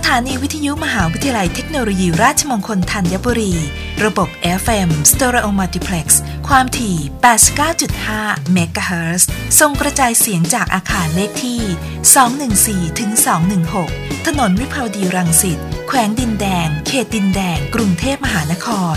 สถานีวิทยุมหาวิทยาลัยเทคโนโลยีราชมงคลธัญบุรี ระบบ FM Stereo Multiplex ความถี่ 89.5 เมกะเฮิรตซ์ส่งกระจายเสียงจากอาคารเลขที่ 214ถึง216 ถนนวิภาวดีรังสิต แขวงดินแดง เขตดินแดง กรุงเทพมหานคร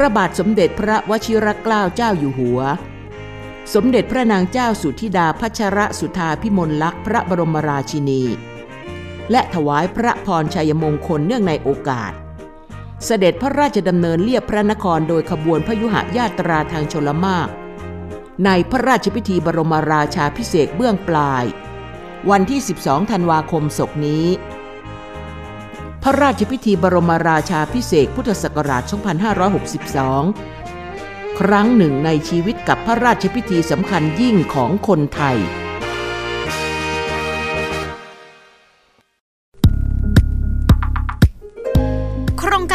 พระบาทสมเด็จพระวชิรเกล้าเจ้าอยู่หัว สมเด็จพระนางเจ้าสุธิดาพัชรสุธาพิมลลักษณ์พระบรมราชินี และถวายพระพรชัยมงคลเนื่องในโอกาส เสด็จพระราชดำเนินเลียบพระนครโดยขบวนพยุหญาตราทางชลมากในพระราชพิธีบรมราชาพิเศษเบื้องปลาย วันที่ 12 ธันวาคมศกนี้ พระราชพิธีบรมราชาพิเศษพุทธศักราช 2562 ครั้งหนึ่งในชีวิตกับพระราชพิธีสำคัญยิ่งของคนไทย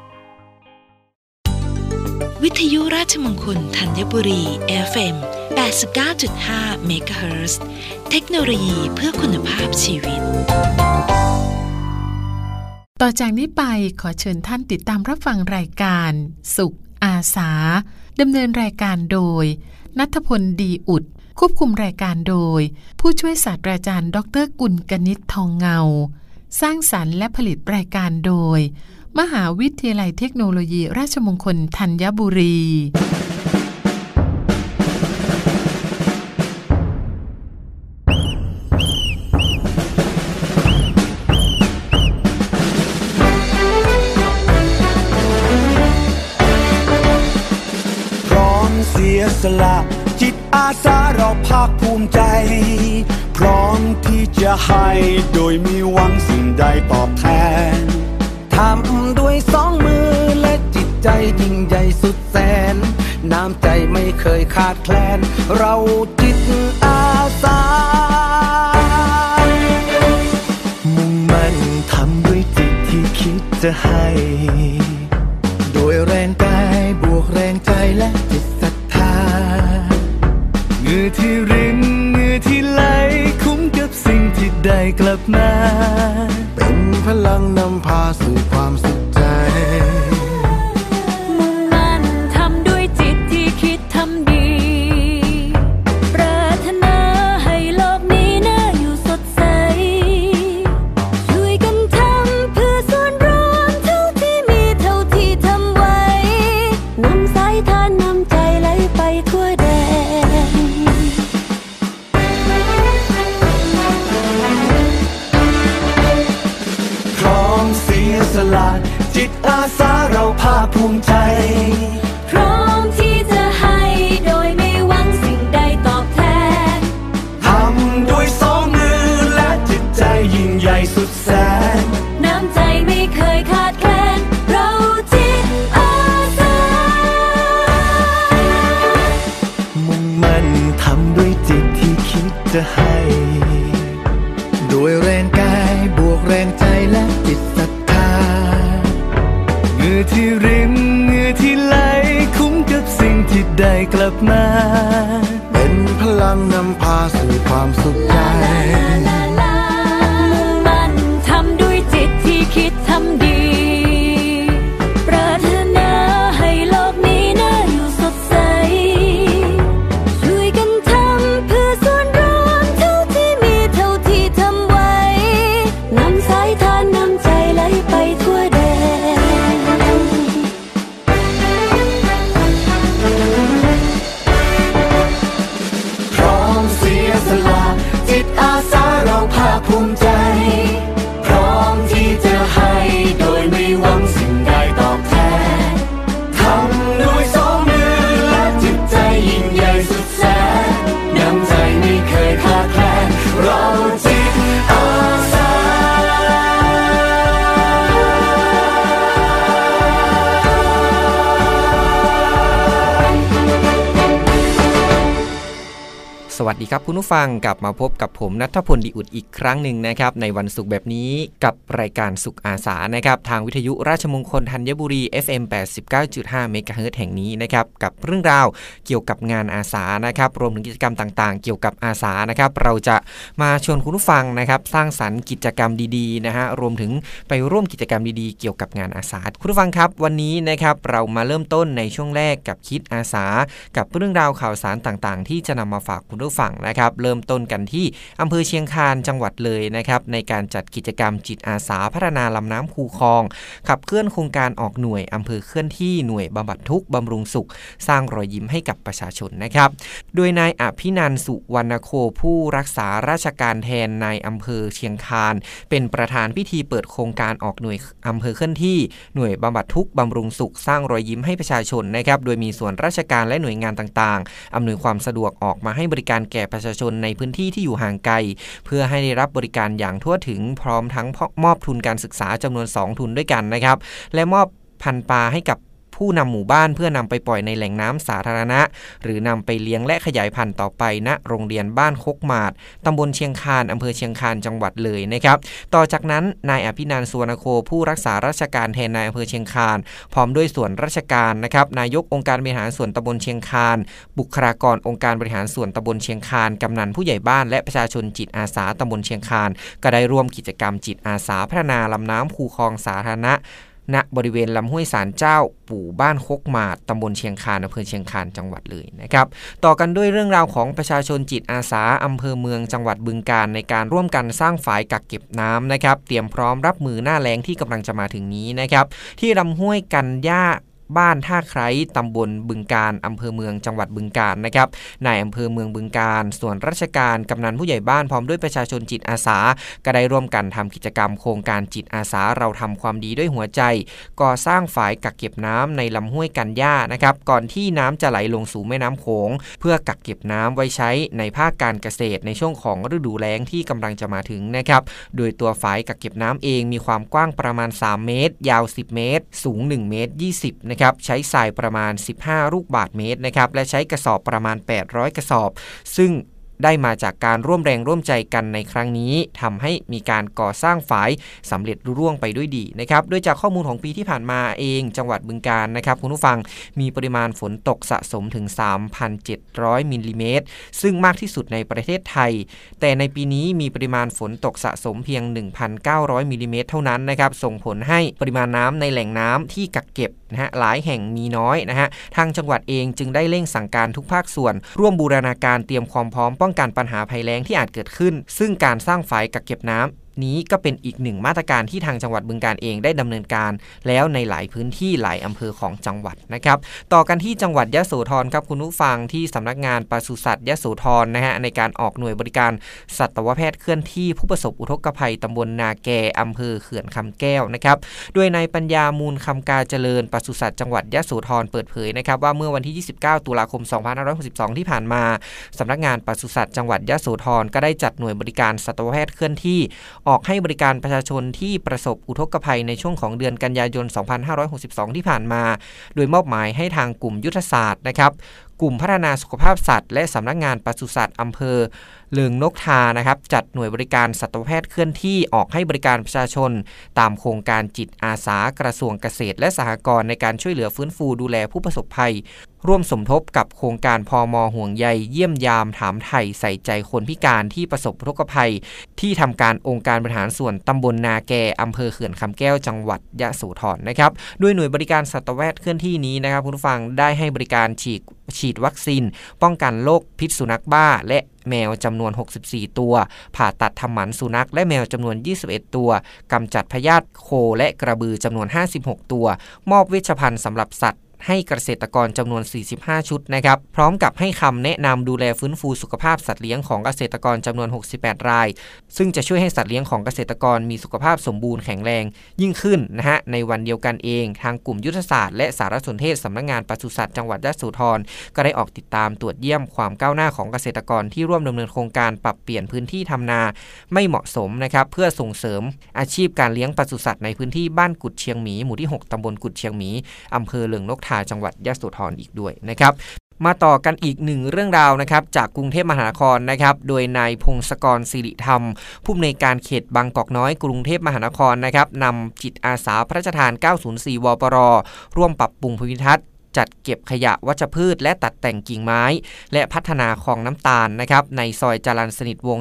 000 วิทยุราชมงคลธัญบุรี FM 89.5เมกะเฮิรตซ์เทคโนโลยีเพื่อคุณภาพชีวิต ต่อจากนี้ไปขอเชิญท่านติดตามรับฟังรายการ สุขอาสาดำเนินรายการโดย นัทพลดีอุด ควบคุมรายการโดย ผู้ช่วยศาสตราจารย์ ดรกุลกนิษฐ์ทองเงา สร้างสรรค์และผลิตรายการโดย มหาวิทยาลัยเทคโนโลยี ราชมงคลธัญบุรี พร้อมเสียสละ จิตอาสาเราภาคภูมิใจ พร้อมที่จะให้โดยมีหวังสิ่งใดตอบแทน ทำด้วยสองมือและจิตใจยิ่งใหญ่สุดแสน น้ำใจไม่เคยขาดแคลน เราจิตอาสา มุ่งมั่นทำด้วยจิตที่คิดจะให้ โดยแรงกายบวกแรงใจและจิตศรัทธาเงื่อที่รินเงื่อที่ไหลคุ้มกับสิ่งที่ได้กลับมา ลังนำพาสู่ความ ลาด จิตอาสาเราภาคภูมิใจ เพราะ พาสู่ความสุขใจ ครับ คุณผู้ฟังกลับมาพบกับผมนัทพลดีอุดอีกครั้งหนึ่งนะครับในวันศุกร์แบบนี้กับรายการสุขอาสานะครับทางวิทยุราชมงคลธัญบุรี FM 89.5เมกะเฮิรตแห่งนี้นะครับกับเรื่องราวเกี่ยวกับงานอาสานะครับรวมถึงกิจกรรมต่างๆ เกี่ยวกับอาสานะครับเราจะมาชวนคุณผู้ฟังนะครับสร้างสรรค์กิจกรรมดีๆนะฮะรวมถึงไปร่วมกิจกรรมดีๆ เกี่ยวกับงานอาสา คุณผู้ฟังครับ วันนี้นะครับเรามาเริ่มต้นในช่วงแรกกับคิดอาสา กับเรื่องราวข่าวสารต่างๆ ที่จะนำมาฝากคุณผู้ฟังนะครับเริ่มต้นกันที่อำเภอเชียงคานจังหวัดเลยนะครับในการจัดกิจกรรมจิตอาสาพัฒนาลำน้ำคูคลอง ขับเคลื่อนโครงการออกหน่วยอำเภอเคลื่อนที่หน่วยบำบัดทุกบำรุงสุข สร้างรอยยิ้มให้กับประชาชนนะครับ โดยนายอภินันสุวรรณโคผู้รักษาราชการแทนนายอำเภอเชียงคานเป็นประธานพิธีเปิดโครงการออกหน่วยอำเภอเคลื่อนที่หน่วยบำบัดทุกบำรุงสุข สร้างรอยยิ้มให้ประชาชนนะครับ โดยมีส่วนราชการและหน่วยงานต่างๆอำนวยความสะดวกออกมาให้บริการแก่ประชาชนในพื้นที่ที่อยู่ห่างไกล เพื่อให้ได้รับบริการอย่างทั่วถึงพร้อมทั้งมอบทุนการศึกษาจำนวน 2 ทุนด้วยกันนะครับ และมอบพันปลาให้กับ ผู้นำหมู่บ้านเพื่อนำไปปล่อยในแหล่งน้ำสาธารณะ หรือนำไปเลี้ยงและขยายพันธุ์ต่อไปณโรงเรียนบ้านคกหมาดตำบลเชียงคานอำเภอเชียงคานจังหวัดเลยนะครับ ต่อจากนั้นนายอภินันท์สุวรรณโคผู้รักษาราชการแทนนายอำเภอเชียงคานพร้อมด้วยส่วนราชการนะครับนายกองค์การบริหารส่วนตำบลเชียงคานบุคลากรองค์การบริหารส่วนตำบลเชียงคานกำนันผู้ใหญ่บ้านและประชาชนจิตอาสาตำบลเชียงคานก็ได้ร่วมกิจกรรมจิตอาสาพัฒนาลำน้ำคูคลองสาธารณะ ณบริเวณลำห้วยสารเจ้าปู่บ้านคกหมาดตำบลเชียงคานอำเภอเชียงคานจังหวัดเลยนะครับ ต่อกันด้วยเรื่องราวของประชาชนจิตอาสาอำเภอเมืองจังหวัดบึงการในการร่วมกันสร้างฝายกักเก็บน้ำนะครับ เตรียมพร้อมรับมือหน้าแล้งที่กำลังจะมาถึงนี้นะครับ ที่ลำห้วยกันย่า บ้านท่าไคร้ตำบลบึงการอำเภอเมืองจังหวัดบึงการนะครับนายอำเภอเมืองบึงการ ส่วนราชการกำนันผู้ใหญ่บ้านพร้อมด้วยประชาชนจิตอาสา ก็ได้ร่วมกันทำกิจกรรมโครงการจิตอาสาเราทำความดีด้วยหัวใจ ก่อสร้างฝายกักเก็บน้ำในลำห้วยกันย่านะครับก่อนที่น้ำจะไหลลงสู่แม่น้ำโขง เพื่อกักเก็บน้ำไว้ใช้ในภาคการเกษตรในช่วงของฤดูแล้งที่กำลังจะมาถึงนะครับโดยตัวฝายกักเก็บน้ำเองมีความกว้างประมาณ 3 เมตร ยาว 10 เมตร สูง 1 เมตร 20นะครับใช้ทรายประมาณ 15 ลูกบาทเมตรนะครับและใช้กระสอบประมาณ 800 กระสอบ ซึ่งได้มาจากการร่วมแรงร่วมใจกันในครั้งนี้ทำให้มีการก่อสร้างฝายสำเร็จรุ่ร่วงไปด้วยดีนะครับโดยจากข้อมูลของปีที่ผ่านมาเองจังหวัดบึงการนะครับคุณผู้ฟังมีปริมาณฝนตกสะสมถึง 3,700มิลลิเมตรซึ่งมากที่สุดในประเทศไทย แต่ในปีนี้มีปริมาณฝนตกสะสมเพียง 1,900มิลลิเมตรเท่านั้นนะครับส่งผลให้ปริมาณน้ำในแหล่งน้ำที่กักเก็บ นะฮะหลายแห่งมีน้อยนะฮะทางจังหวัดเองจึงได้เร่งสั่งการทุกภาคส่วน ร่วมบูรณาการเตรียมความพร้อมป้องกันปัญหาภัยแล้งที่อาจเกิดขึ้น ซึ่งการสร้างฝายกักเก็บน้ำ นี้ก็เป็นอีกหนึ่งมาตรการที่ทางจังหวัดบึงการเองได้ดำเนินการ แล้วในหลายพื้นที่หลายอำเภอของจังหวัดนะครับ ต่อกันที่จังหวัดยะโสธรครับคุณผู้ฟังที่สำนักงานปศุสัตว์ยะโสธรนะฮะในการออกหน่วยบริการสัตวแพทย์เคลื่อนที่ผู้ประสบอุทกภัยตำบลนาแกอำเภอเขื่อนคำแก้วนะครับ โดยนายปัญญามูลคำกาเจริญปศุสัตว์จังหวัดยะโสธรเปิดเผยนะครับว่าเมื่อวันที่ 29 ตุลาคม 2562 ที่ผ่านมาสำนักงานปศุสัตว์จังหวัดยะโสธรก็ได้จัดหน่วยบริการสัตวแพทย์เคลื่อนที่ออกให้บริการประชาชนที่ประสบอุทกภัยในช่วงของเดือนกันยายน 2562 ที่ผ่านมา โดยมอบหมายให้ทางกลุ่มยุทธศาสตร์นะครับ กลุ่มพัฒนาสุขภาพสัตว์ และสำนักงานปศุสัตว์อำเภอ เลืองนกทานะครับจัดหน่วยบริการสัตวแพทย์เคลื่อนที่ออกให้บริการประชาชน ตามโครงการจิตอาสากระทรวงเกษตร และสหกรณ์ในการช่วยเหลือฟื้นฟูดูแลผู้ประสบภัย ร่วมสมทบกับโครงการพอมห่วงใย เยี่ยมยามถามไถ่ใส่ใจคนพิการที่ประสบทุกภัย ที่ทำการองค์การบริหารส่วนตำบลนาแกอำเภอเขื่อนคำแก้วจังหวัดยะโสธรนะครับด้วยหน่วยบริการสัตวแพทย์เคลื่อนที่นี้นะครับคุณผู้ฟังได้ให้บริการฉีดฉีดวัคซีน ป้องกันโรคพิษสุนัขบ้า และ แมวจำนวน 64 ตัว ผ่าตัดทำหมันสุนัขและแมวจำนวน 21 ตัวกำจัดพยาธิโคและกระบือจำนวน 56 ตัว มอบเวชภัณฑ์สำหรับสัตว์ ให้เกษตรกรจำนวน 45 ชุดนะครับ พร้อมกับให้คำแนะนำดูแลฟื้นฟูสุขภาพสัตว์เลี้ยงของเกษตรกรจำนวน 68 ราย ซึ่งจะช่วยให้สัตว์เลี้ยงของเกษตรกรมีสุขภาพสมบูรณ์แข็งแรง ยิ่งขึ้นนะฮะ ในวันเดียวกันเอง ทางกลุ่มยุทธศาสตร์และสารสนเทศสำนักงงานปศุสัตว์จังหวัดยะโสธรก็ได้ออกติดตามตรวจเยี่ยมความก้าวหน้าของเกษตรกรที่ร่วมดำเนินโครงการปรับเปลี่ยนพื้นที่ทำนา ไม่เหมาะสมนะครับเพื่อส่งเสริมอาชีพการเลี้ยงปศุสัตว์ในพื้นที่บ้านกุดเชียงหมีหมู่ที่ 6ตำบลกุดเชียงหมีอำเภอเลืองนกทจังหวัดยะโสธรอีกด้วยนะครับมาต่อกันอีกหนึ่งเรื่องราวนะครับจากกรุงเทพมหานครนะครับโดยนายพงศกรสิริธรรม ผู้อำนวยการเขตบางกอกน้อยกรุงเทพมหานครนะครับนำจิตอาสาพระราชทาน 904 วปร ร่วมปรับปรุงภูมิทัศน์ จัดเก็บขยะวัชพืช และตัดแต่งกิ่งไม้ และพัฒนาคลองน้ำตาลนะครับในซอยจรันสนิทวง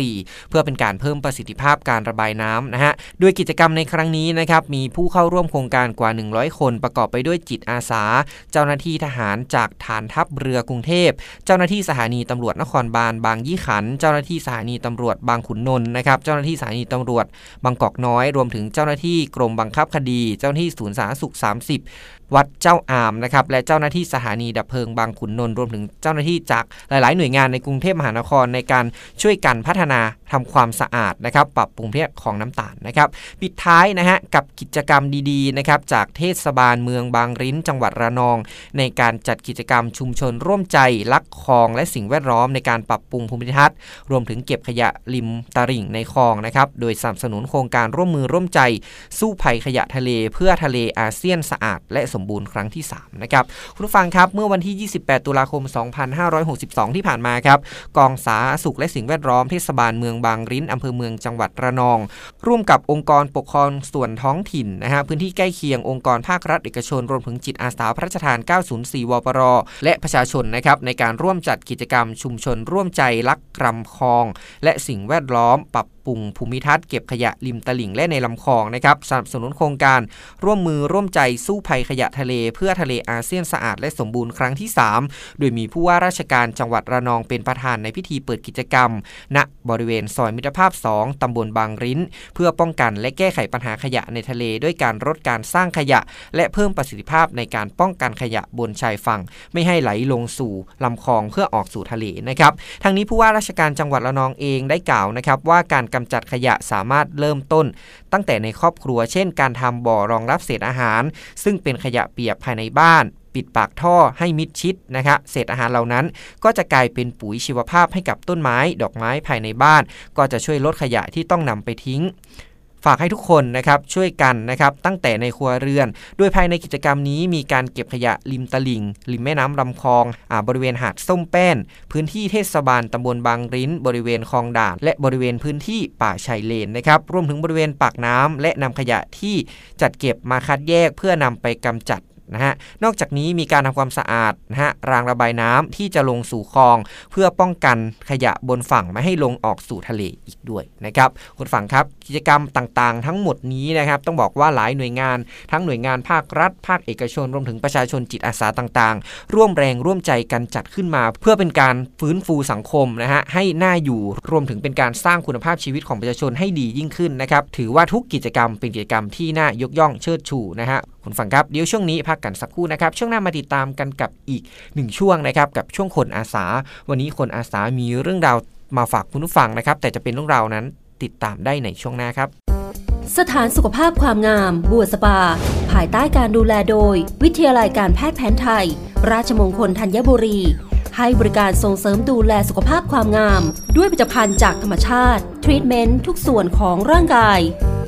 34 เพื่อเป็นการเพิ่มประสิทธิภาพการระบายน้ำนะฮะโดยกิจกรรมในครั้งนี้นะครับมีผู้เข้าร่วมโครงการกว่า 100 คนประกอบไปด้วยจิตอาสา เจ้าหน้าที่ทหารจากฐานทัพเรือกรุงเทพ เจ้าหน้าที่สถานีตำรวจนครบาลบางยี่ขัน เจ้าหน้าที่สถานีตำรวจบางขุนนนท์นะครับเจ้าหน้าที่สถานีตำรวจบางกอกน้อย รวมถึงเจ้าหน้าที่กรมบังคับคดี เจ้าหน้าที่ศูนย์สาธารณสุข 30 วัดเจ้าอามนะครับและเจ้าหน้าที่สถานีดับเพลิงบางขุนนนท์รวมถึงเจ้าหน้าที่จากหลาย ๆ หน่วยงานในกรุงเทพมหานครในการช่วยกันพัฒนาทำความสะอาดนะครับปรับปรุงเรื่ของน้ำตาลนะครับปิดท้ายนะฮะกับกิจกรรมดีๆนะครับจากเทศบาลเมืองบางริ้น จังหวัดระนอง ในการจัดกิจกรรมชุมชนร่วมใจรักคลอง และสิ่งแวดล้อมในการปรับปรุงภูมิทัศน์ รวมถึงเก็บขยะริมตลิ่งในคลองนะครับโดยสนับสนุนโครงการร่วมมือร่วมใจ สู้ภัยขยะทะเล เพื่อทะเลอาเซียนสะอาด และสมบูรณ์ครั้งที่3นะครับคุณผู้ฟังครับเมื่อวันที่ 28 ตุลาคม 2562 ที่ผ่านมาครับกองสาสุขและสิ่งแวดล้อมเทศบาลเมืองบางริ้นอำเภอเมืองจังหวัดระนอง ร่วมกับองค์กรปกครองส่วนท้องถิ่นนะฮะพื้นที่ใกล้เคียงองค์กรภาครัฐเอกชนรวมถึงจิตอาสาพระราชทาน 904 วปร และประชาชนนะครับในการร่วมจัดกิจกรรมชุมชนร่วมใจรักกรำคลอง และสิ่งแวดล้อมปรับปรุงภูมิทัศน์เก็บขยะริมตลิ่งและในลำคลองนะครับสนับสนุนโครงการร่วมมือร่วมใจสู้ภัยขยะทะเล เพื่อทะเลอาเซียนสะอาดและสมบูรณ์ครั้งที่ 3 โดยมีผู้ว่าราชการจังหวัดระนองเป็นประธานในพิธีเปิดกิจกรรม ณบริเวณซอยมิตรภาพ 2 ตำบลบางริ้น เพื่อป้องกันและแก้ไขปัญหาขยะในทะเล ด้วยการลดการสร้างขยะ และเพิ่มประสิทธิภาพในการป้องกันขยะบนชายฝั่ง ไม่ให้ไหลลงสู่ลำคลองเพื่อออกสู่ทะเลนะครับทางนี้ผู้ว่าราชการจังหวัดระนองเองได้กล่าวนะครับว่าการกำจัดขยะสามารถเริ่มต้น ตั้งแต่ในครอบครัว เช่น การทำบ่อรองรับเศษอาหาร ซึ่งเป็นขยะเปียกภายในบ้านปิดปากท่อให้มิดชิดนะครับเศษอาหารเหล่านั้น ก็จะกลายเป็นปุ๋ยชีวภาพให้กับต้นไม้ ดอกไม้ภายในบ้าน ก็จะช่วยลดขยะที่ต้องนำไปทิ้ง ฝากให้ทุกคนนะครับช่วยกันนะครับตั้งแต่ในครัวเรือน โดยภายในกิจกรรมนี้มีการเก็บขยะริมตลิ่ง ริมแม่น้ำลำคลองอบริเวณหาดส้มแป้น พื้นที่เทศบาลตำบลบางริ้น บริเวณคลองด่าน และบริเวณพื้นที่ป่าชายเลนนะครับรวมถึงบริเวณปากน้ำและนำขยะที่จัดเก็บมาคัดแยกเพื่อนำไปกำจัด นะฮะนอกจากนี้มีการทำความสะอาดนะฮะรางระบายน้ำที่จะลงสู่คลอง เพื่อป้องกันขยะบนฝั่งไม่ให้ลงออกสู่ทะเลอีกด้วยนะครับคุณฝั่งครับกิจกรรมต่างๆ ทั้งหมดนี้นะครับต้องบอกว่าหลายหน่วยงาน ทั้งหน่วยงานภาครัฐ ภาคเอกชนรวมถึงประชาชนจิตอาสาต่างๆ ร่วมแรงร่วมใจกันจัดขึ้นมา เพื่อเป็นการฟื้นฟูสังคมนะฮะให้น่าอยู่รวมถึงเป็นการสร้างคุณภาพชีวิตของประชาชนให้ดียิ่งขึ้นนะครับถือว่าทุกกิจกรรมเป็นกิจกรรมที่น่ายกย่องเชิดชูนะฮะคุณฟังครับเดี๋ยวช่วงนี้พักกันสักครู่นะครับ ช่วงหน้ามาติดตามกันกับอีกหนึ่งช่วงนะครับกับช่วงคนอาสา วันนี้คนอาสามีเรื่องราวมาฝากคุณผู้ฟังนะครับ แต่จะเป็นเรื่องราวนั้นติดตามได้ในช่วงหน้าครับ สถานสุขภาพความงาม บัวสปา ภายใต้การดูแลโดย วิทยาลัยการแพทย์แผนไทย ราชมงคลธัญบุรี ให้บริการส่งเสริมดูแลสุขภาพความงาม ด้วยผลิตภัณฑ์จากธรรมชาติทรีตเมนต์ทุกส่วนของร่างกาย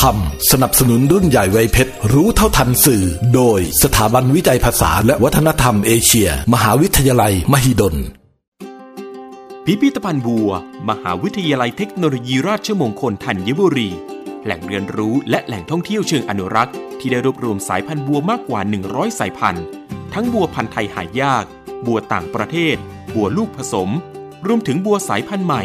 ทำสนับสนุนรุ่นใหญ่ไวยเพชร รู้เท่าทันสื่อ โดยสถาบันวิจัยภาษาและวัฒนธรรมเอเชีย มหาวิทยาลัย มหิดล พิพิธภัณฑ์บัว มหาวิทยาลัยเทคโนโลยีราชมงคลธัญบุรี แหล่งเรียนรู้และแหล่งท่องเที่ยวเชิงอนุรักษ์ที่ได้รวบรวมสายพันธุ์บัวมากกว่า 100 สายพันธุ์ ทั้งบัวพันธุ์ไทยหายาก บัวต่างประเทศ บัวลูกผสม รวมถึงบัวสายพันธุ์ใหม่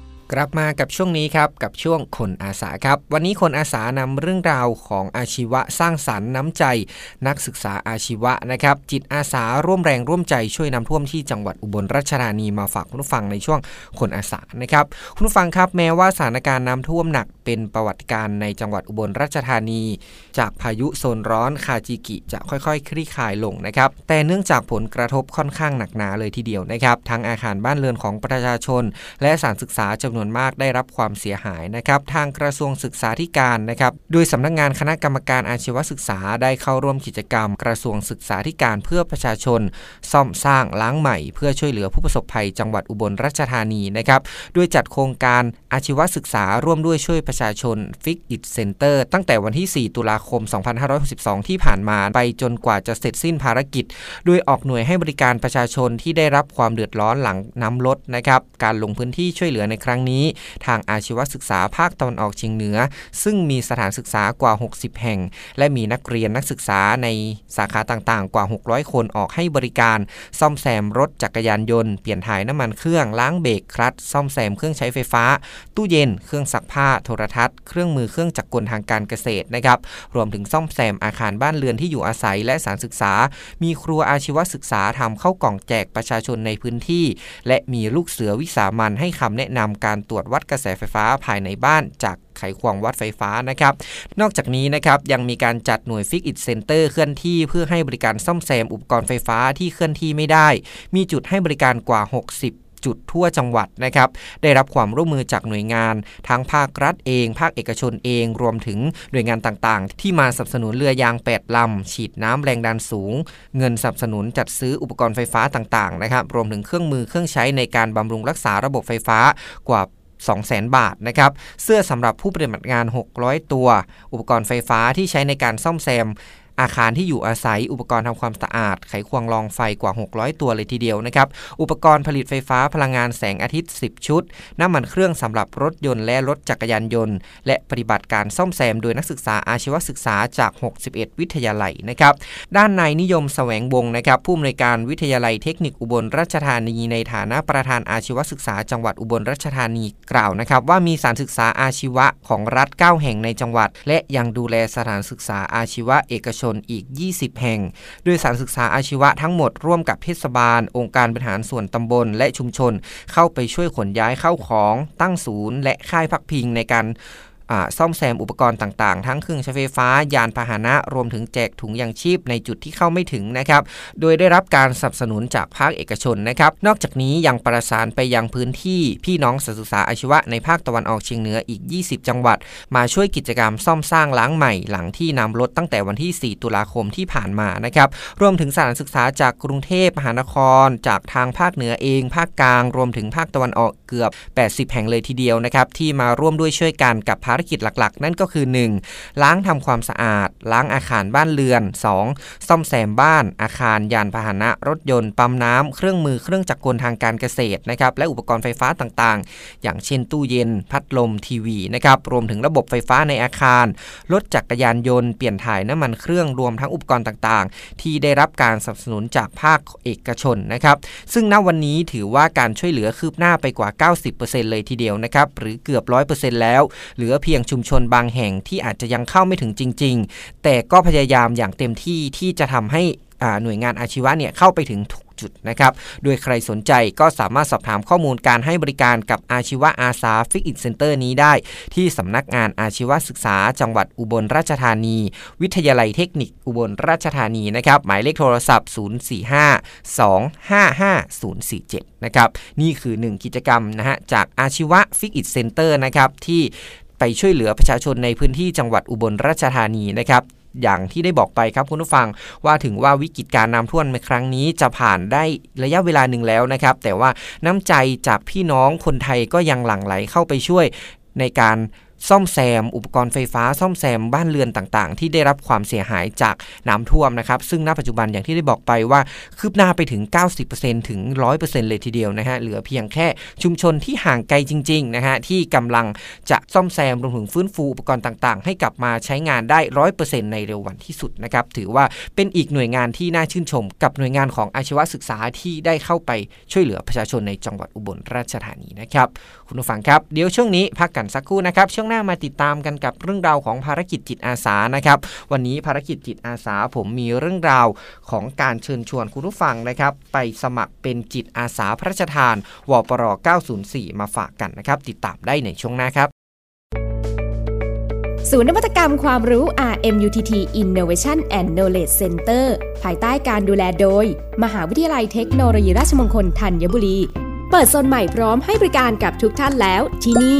กลับมากับช่วงนี้ครับกับช่วงคนอาสาครับ วันนี้คนอาสานำเรื่องราวของอาชีวะสร้างสรรค์น้ำใจ นักศึกษาอาชีวะนะครับ จิตอาสาร่วมแรงร่วมใจช่วยน้ำท่วมที่จังหวัดอุบลราชธานีมาฝากคุณผู้ฟังในช่วงคนอาสานะครับ คุณผู้ฟังครับแม้ว่าสถานการณ์น้ำท่วมหนักเป็นประวัติการณ์ในจังหวัดอุบลราชธานี จากพายุโซนร้อนคาจิกิจะค่อยๆ คลี่คลายลงนะครับ แต่เนื่องจากผลกระทบค่อนข้างหนักหนาเลยทีเดียวนะครับทั้งอาคารบ้านเรือนของประชาชน และสถานศึกษาจำนวนมากได้รับความเสียหายนะครับทางกระทรวงศึกษาธิการนะครับโดยสำนักงานคณะกรรมการอาชีวศึกษาได้เข้าร่วมกิจกรรม กระทรวงศึกษาธิการเพื่อประชาชน ซ่อมสร้างล้างใหม่ เพื่อช่วยเหลือผู้ประสบภัยจังหวัดอุบลราชธานีนะครับโดยจัดโครงการอาชีวศึกษาร่วมด้วยช่วยประชาชน Fix It Center ตั้งแต่วันที่ 4 ตุลาคม 2562 ที่ผ่านมาไปจนกว่าจะเสร็จสิ้นภารกิจ โดยออกหน่วยให้บริการประชาชนที่ได้รับความเดือดร้อนหลังน้ำลดนะครับการลงพื้นที่ช่วยเหลือในครั้งนี้ทางอาชีวศึกษาภาคตะวันออกเฉียงเหนือ ซึ่งมีสถานศึกษากว่า 60 แห่ง และมีนักเรียนนักศึกษาในสาขาต่างๆ กว่า 600 คนออกให้บริการ ซ่อมแซมรถจักรยานยนต์เปลี่ยนถ่ายน้ำมันเครื่องล้างเบรกคลัตช์ซ่อมแซมเครื่องใช้ไฟฟ้า ตู้เย็น เครื่องซักผ้าโทรทัศน์เครื่องมือเครื่องจักรกลทางการเกษตรนะครับรวมถึงซ่อมแซมอาคารบ้านเรือนที่อยู่อาศัยและสถานศึกษา มีครัวอาชีวศึกษาทำเข้ากล่องแจกประชาชนในพื้นที่ และมีลูกเสือวิสามันให้คำแนะนำการตรวจวัดกระแสไฟฟ้าภายในบ้านจากไขควงวัดไฟฟ้านะครับ นอกจากนี้นะครับยังมีการจัดหน่วยฟิกอิดเซ็นเตอร์เคลื่อนที่เพื่อให้บริการซ่อมแซมอุปกรณ์ไฟฟ้าที่เคลื่อนที่ไม่ได้ มีจุดให้บริการกว่า 60 จุดทั่วจังหวัดนะครับได้รับความร่วมมือจากหน่วยงาน ทั้งภาครัฐเอง ภาคเอกชนเอง รวมถึงหน่วยงานต่างๆ ที่มาสนับสนุนเรือยาง 8 ลำ ฉีดน้ำแรงดันสูง เงินสนับสนุนจัดซื้ออุปกรณ์ไฟฟ้าต่างๆนะครับรวมถึงเครื่องมือเครื่องใช้ในการบำรุงรักษาระบบไฟฟ้ากว่า200,000 บาทนะครับเสื้อสำหรับผู้ปฏิบัติงาน 600 ตัว อุปกรณ์ไฟฟ้าที่ใช้ในการซ่อมแซม อาคารที่อยู่อาศัย อุปกรณ์ทำความสะอาด ไขควงรองไฟกว่า 600 ตัวเลยทีเดียวนะครับ อุปกรณ์ผลิตไฟฟ้าพลังงานแสงอาทิตย์ 10 ชุด น้ำมันเครื่องสำหรับรถยนต์และรถจักรยานยนต์ และปฏิบัติการซ่อมแซมโดยนักศึกษาอาชีวศึกษาจาก 61 วิทยาลัยนะครับ ด้านนายนิยมแสวงวงนะครับผู้อำนวยการวิทยาลัยเทคนิคอุบลราชธานีในฐานะประธานอาชีวศึกษาจังหวัดอุบลราชธานีกล่าวนะครับว่ามีสถานศึกษาอาชีวะของรัฐ 9 แห่งในจังหวัด และยังดูแลสถานศึกษาอาชีวะเอกชชนอีก 20 แห่ง โดยสารศึกษาอาชีวะทั้งหมดร่วมกับเทศบาล องค์การบริหารส่วนตำบล และชุมชน เข้าไปช่วยขนย้ายเข้าของตั้งศูนย์ และค่ายพักพิงในการ ซ่อมแซมอุปกรณ์ต่างๆ ทั้งเครื่องใช้ไฟฟ้า ยานพาหนะ รวมถึงแจกถุงยางชีพในจุดที่เข้าไม่ถึงนะครับ โดยได้รับการสนับสนุนจากภาคเอกชนนะครับ นอกจากนี้ยังประสานไปยังพื้นที่พี่น้องศึกษาอาชีวะในภาคตะวันออกเฉียงเหนืออีก 20 จังหวัด มาช่วยกิจกรรมซ่อมสร้างล้างใหม่ หลังที่นำรถตั้งแต่วันที่ 4 ตุลาคมที่ผ่านมานะครับ รวมถึงสถานศึกษาจากกรุงเทพมหานคร จากทางภาคเหนือเอง ภาคกลาง รวมถึงภาคตะวันออกเกือบ 80 แห่งเลยทีเดียวนะครับที่มาร่วมด้วยช่วยกันกับภารกิจหลักๆ นั่นก็คือ 1. ล้างทำความสะอาด ล้างอาคารบ้านเรือน 2. ซ่อมแซมบ้าน อาคาร ยานพาหนะ รถยนต์ ปั๊มน้ำเครื่องมือ เครื่องจักรกลทางการเกษตรนะครับ และอุปกรณ์ไฟฟ้าต่างๆ อย่างเช่นตู้เย็น พัดลม ทีวีนะครับ รวมถึงระบบไฟฟ้าในอาคาร รถจักรยานยนต์ เปลี่ยนถ่ายน้ำมันเครื่อง รวมทั้งอุปกรณ์ต่างๆ ที่ได้รับการสนับสนุนจากภาคเอกชนนะครับ ซึ่งณวันนี้ถือว่าการช่วยเหลือคืบหน้าไปกว่า 90%เลยทีเดียวนะครับ หรือเกือบ 100%แล้ว เหลือเพียงียงชุมชนบางแห่งที่อาจจะยังเข้าไม่ถึงจริง ๆ แต่ก็พยายามอย่างเต็มที่ที่จะทำให้หน่วยงานอาชีวะเนี่ยเข้าไปถึงทุกจุดนะครับ โดยใครสนใจก็สามารถสอบถามข้อมูลการให้บริการกับอาชีวะอาสา Fix It Center นี้ได้ ที่สำนักงานอาชีวศึกษา จังหวัดอุบลราชธานี วิทยาลัยเทคนิคอุบลราชธานีนะครับ หมายเลขโทรศัพท์ 045-255-047 นะครับ นี่คือ 1 กิจกรรมนะฮะจากอาชีวะ Fix It Center นะครับที่ ไปช่วยเหลือประชาชนในพื้นที่จังหวัดอุบลราชธานีนะครับอย่างที่ได้บอกไปครับคุณผู้ฟังว่าถึงแม้ว่าวิกฤตการน้ำท่วมในครั้งนี้จะผ่านได้ระยะเวลาหนึ่งแล้วนะครับ แต่ว่าน้ำใจจากพี่น้องคนไทยก็ยังหลั่งไหลเข้าไปช่วยในการ ซ่อมแซม อุปกรณ์ไฟฟ้า ซ่อมแซมบ้านเรือนต่างๆ ที่ได้รับความเสียหายจากน้ำท่วมนะครับ ซึ่งณปัจจุบันอย่างที่ได้บอกไปว่า คืบหน้าไปถึง 90%ถึง 100%เลยทีเดียวนะฮะเหลือเพียงแค่ชุมชนที่ห่างไกลจริงๆนะฮะที่กำลังจะซ่อมแซมรวมถึงฟื้นฟูอุปกรณ์ต่างๆ ให้กลับมาใช้งานได้ 100%ในเร็ววันที่สุดนะครับถือว่าเป็นอีกหน่วยงานที่น่าชื่นชม กับหน่วยงานของอาชีวศึกษาที่ได้เข้าไปช่วยเหลือประชาชนในจังหวัดอุบลราชธานีนะครับคุณผู้ฟังครับเดี๋ยวช่วงนี้พักกันสักครู่นะครับช่วงหน้ามาติดตามกันกับเรื่องราวของภารกิจจิตอาสานะครับ วันนี้ภารกิจจิตอาสาผมมีเรื่องราวของการเชิญชวนคุณผู้ฟังนะครับ ไปสมัครเป็นจิตอาสาพระราชทานวปร904 มาฝากกันนะครับ ติดตามได้ในช่วงหน้าครับศูนย์นวัตกรรมความรู้ RMUTT Innovation and Knowledge Center ภายใต้การดูแลโดย มหาวิทยาลัยเทคโนโลยีราชมงคลธัญบุรี เปิดโซนใหม่พร้อมให้บริการกับทุกท่านแล้วที่นี่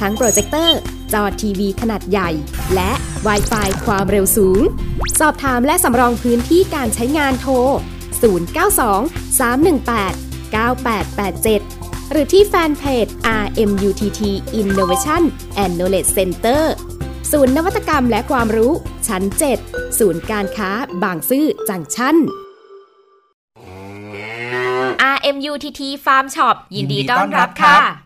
ทั้งโปรเจคเตอร์ จอทีวีขนาดใหญ่ และ w i ไฟความเร็วสูง สอบถามและสำรองพื้นที่การใช้งานโทร 092 318 9887 หรือที่แฟนเพจ RMUTT Innovation and Knowledge Center ศูนย์นวัตกรรมและความรู้ ชั้น 7 ศูนย์การค้าบางซื่อจังชั้น RMUTT Farm Shop ยินดีต้อนรับค่ะ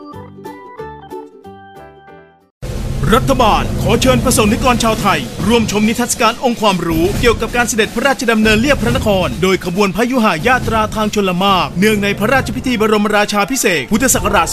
รัฐบาล ขอเชิญประสงนิกรชาวไทย ร่วมชมนิทรรศการองค์ความรู้เกี่ยวกับการเสด็จพระราชดำเนินเลียบพระนคร โดยขบวนพยุหายาตราทางชลมาก เนื่องในพระราชพิธีบรมราชาพิเศษพุทธศักราช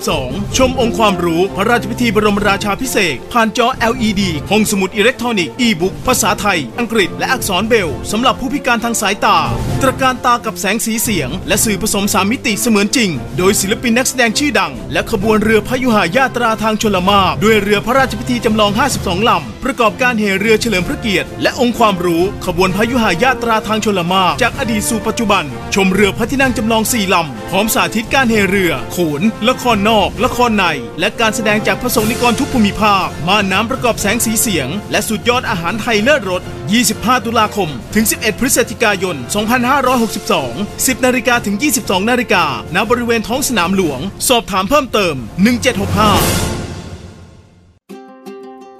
2562 ชมองค์ความรู้พระราชพิธีบรมราชาพิเศษผ่านจอ LED ห้องสมุดอิเล็กทรอนิกส์อีบุ๊กภาษาไทย อังกฤษ และอักษรเบลสำหรับผู้พิการทางสายตา ตระการตากับแสงสีเสียง และสื่อผสมสามมิติเสมือนจริง โดยศิลปินนักแสดงชื่อดัง และขบวนเรือพยุหายาตราทางชลมากด้วยเรือพระราชพิธีจำลอง 52 ลำ ประกอบการเหเรือเฉลิมพระเกียรติ และองค์ความรู้ขบวนพยุหายาตราทางชลมาจากอดีตสู่ปัจจุบัน ชมเรือพระที่นั่งจำลอง 4 ลำ พร้อมสาธิตการเหเรือ โขน ละครนอก ละครใน และการแสดงจากพระสงฆ์นิกรทุกภูมิภาคม่านน้ำประกอบแสงสีเสียง และสุดยอดอาหารไทยเลิศรส 25 ตุลาคม ถึง 11 พฤศจิกายน 2562 10 นาฬิกาถึง 22 นาฬิกาณบริเวณท้องสนามหลวง สอบถามเพิ่มเติม 1765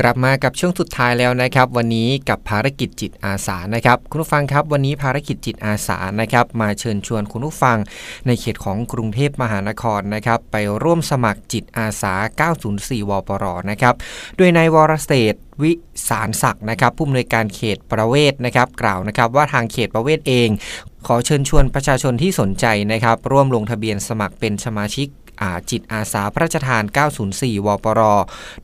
กลับมากับช่วงสุดท้ายแล้วนะครับ วันนี้กับภารกิจจิตอาสานะครับคุณผู้ฟังครับวันนี้ภารกิจจิตอาสานะครับมาเชิญชวนคุณผู้ฟังในเขตของกรุงเทพมหานครนะครับไปร่วมสมัครจิตอาสา 904 วปรนะครับโดยนายวรเศษวิสารศักดิ์นะครับผู้อำนวยการเขตประเวศนะครับกล่าวนะครับว่าทางเขตประเวศเอง ขอเชิญชวนประชาชนที่สนใจนะครับร่วมลงทะเบียนสมัครเป็นสมาชิก จิตอาสาพระราชทาน 904 วปร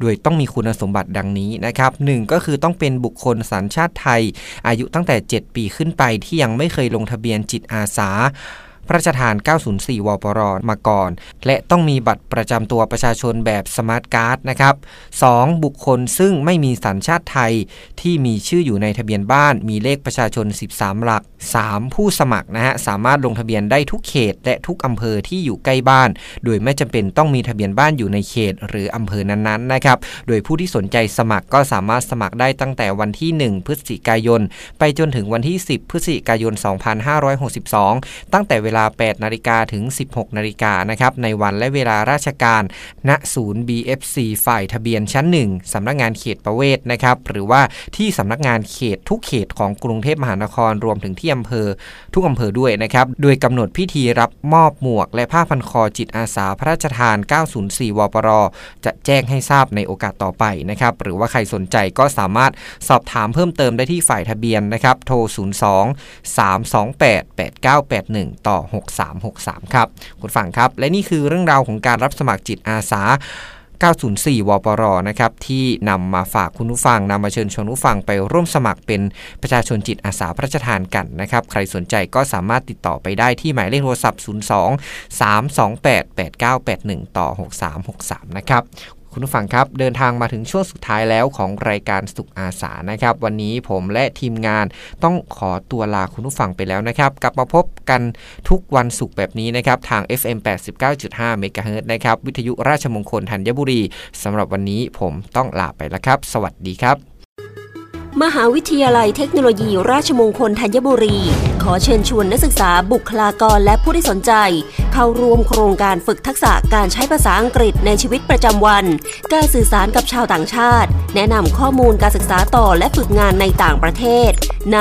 โดยต้องมีคุณสมบัติดังนี้นะครับหนึ่งก็คือต้องเป็นบุคคลสัญชาติไทย อายุตั้งแต่ 7 ปีขึ้นไปที่ยังไม่เคยลงทะเบียนจิตอาสา พระราชทาน 904 วปร มาก่อน และต้องมีบัตรประจำตัวประชาชนแบบ smart card นะครับ 2. บุคคลซึ่งไม่มีสัญชาติไทยที่มีชื่ออยู่ในทะเบียนบ้าน มีเลขประชาชน 13 หลัก 3. ผู้สมัครนะฮะสามารถลงทะเบียนได้ทุกเขต และทุกอำเภอที่อยู่ใกล้บ้าน โดยไม่จำเป็นต้องมีทะเบียนบ้านอยู่ในเขต หรืออำเภอนั้นๆนะครับ โดยผู้ที่สนใจสมัครก็สามารถสมัครได้ตั้งแต่วันที่ 1 พฤศจิกายน ไปจนถึงวันที่ 10 พฤศจิกายน 2562 ตั้งแต่เวลา 8 นาฬิกาถึง 16 นาฬิกานะครับในวันและเวลาราชการ ณ ศูนย์ BFC ฝ่ายทะเบียนชั้น 1สำนักงานเขตประเวศนะครับหรือว่าที่สำนักงานเขตทุกเขตของกรุงเทพมหานครรวมถึงที่อำเภอ ทุกอำเภอด้วยนะครับโดยกำหนดพิธีรับมอบหมวก และผ้าพันคอจิตอาสาพระราชทาน 904 วปร จะแจ้งให้ทราบในโอกาสต่อไปนะครับหรือว่าใครสนใจก็สามารถสอบถามเพิ่มเติมได้ที่ฝ่ายทะเบียนนะครับโทร 02 328 8981 ต่อ6363 ครับคุณฟังครับ และนี่คือเรื่องราวของการรับสมัครจิตอาสา 904 วปร นะครับ ที่นำมาฝากคุณผู้ฟังนำมาเชิญชวนผู้ฟังไปร่วมสมัครเป็นประชาชนจิตอาสาพระราชทานกันนะครับ ใครสนใจก็สามารถติดต่อไปได้ที่หมายเลขโทรศัพท์ 02 328 8981 ต่อ 6363 นะครับ คุณผู้ฟังครับเดินทางมาถึงช่วงสุดท้ายแล้วของรายการสุขอาสานะครับ วันนี้ผมและทีมงานต้องขอตัวลาคุณผู้ฟังไปแล้วนะครับ กลับมาพบกันทุกวันศุกร์แบบนี้นะครับ ทาง FM 89.5 เมกะเฮิรตนะครับ วิทยุราชมงคลธัญบุรีสำหรับวันนี้ผมต้องลาไปแล้วครับ สวัสดีครับ มหาวิทยาลัยเทคโนโลยีราชมงคลธัญบุรี ขอเชิญชวนนักศึกษาบุคลากรและผู้ที่สนใจ เข้าร่วมโครงการฝึกทักษะการใช้ภาษาอังกฤษในชีวิตประจำวัน การสื่อสารกับชาวต่างชาติ แนะนำข้อมูลการศึกษาต่อและฝึกงานในต่างประเทศ ใน